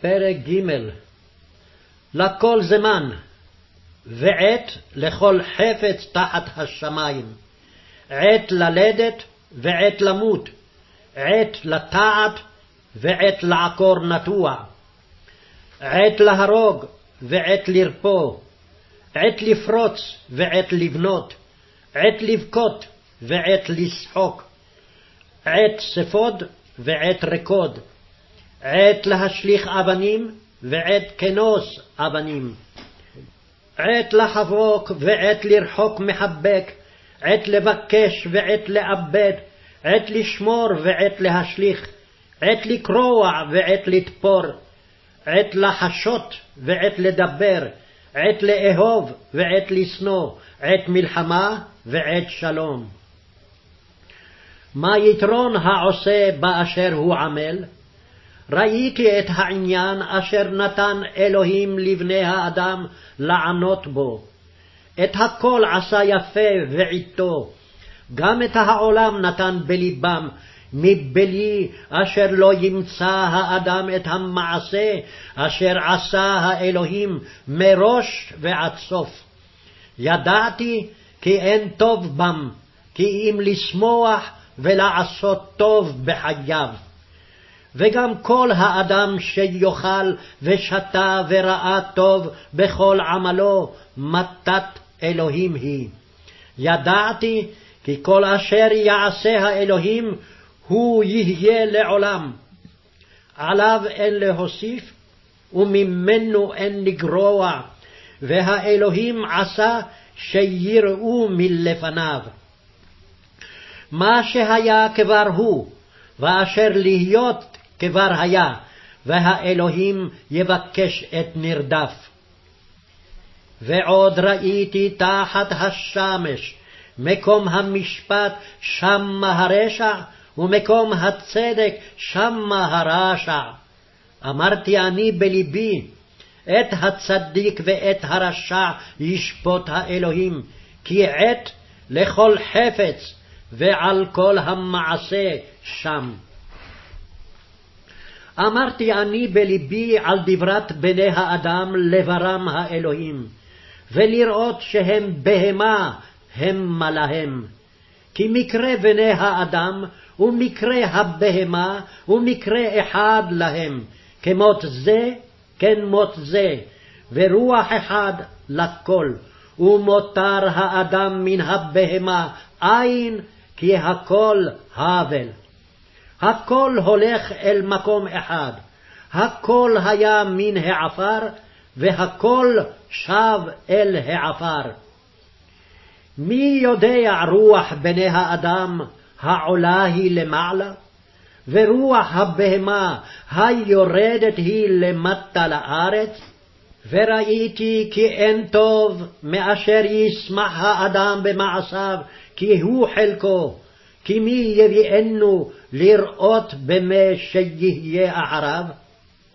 פרק ג' לכל זמן, ועת לכל חפץ תחת השמים, עת ללדת ועת למות, עת לטעת ועת לעקור נטוע, עת להרוג ועת לרפוא, עת לפרוץ ועת לבנות, עת לבכות ועת לשחוק, עת ספוד ועת רקוד, עת להשליך אבנים ועת כנוס אבנים, עת לחבוק ועת לרחוק מחבק, עת לבקש ועת לאבד, עת לשמור ועת להשליך, עת לקרוע ועת לתפור, עת לחשות ועת לדבר, עת לאהוב ועת לשנוא, עת מלחמה ועת שלום. מה יתרון העושה באשר הוא עמל? ראיתי את העניין אשר נתן אלוהים לבני האדם לענות בו. את הכל עשה יפה ועיתו, גם את העולם נתן בלבם, מבלי אשר לא ימצא האדם את המעשה אשר עשה האלוהים מראש ועד סוף. ידעתי כי אין טוב בם, כי אם לשמוח ולעשות טוב בחייו. וגם כל האדם שיאכל ושתה וראה טוב בכל עמלו, מתת אלוהים היא. ידעתי כי כל אשר יעשה האלוהים, הוא יהיה לעולם. עליו אין להוסיף, וממנו אין לגרוע, והאלוהים עשה שיראו מלפניו. מה שהיה כבר הוא, ואשר להיות כבר היה, והאלוהים יבקש את נרדף. ועוד ראיתי תחת השמש, מקום המשפט שמה הרשע, ומקום הצדק שמה הרשע. אמרתי אני בלבי, את הצדיק ואת הרשע ישפוט האלוהים, כי עת לכל חפץ ועל כל המעשה שם. אמרתי אני בלבי על דברת בני האדם לברם האלוהים, ולראות שהם בהמה המה להם. כי מקרה בני האדם ומקרה הבהמה ומקרה אחד להם, כמות זה כן מות זה, ורוח אחד לכל, ומותר האדם מן הבהמה אין, כי הכל הבל. הכל הולך אל מקום אחד, הכל היה מן העפר, והכל שב אל העפר. מי יודע רוח בני האדם העולה היא למעלה? ורוח הבהמה היורדת היא למטה לארץ? וראיתי כי אין טוב מאשר ישמח האדם במעשיו, כי הוא חלקו, كمية بأنه ليرقط بما شيه أعراب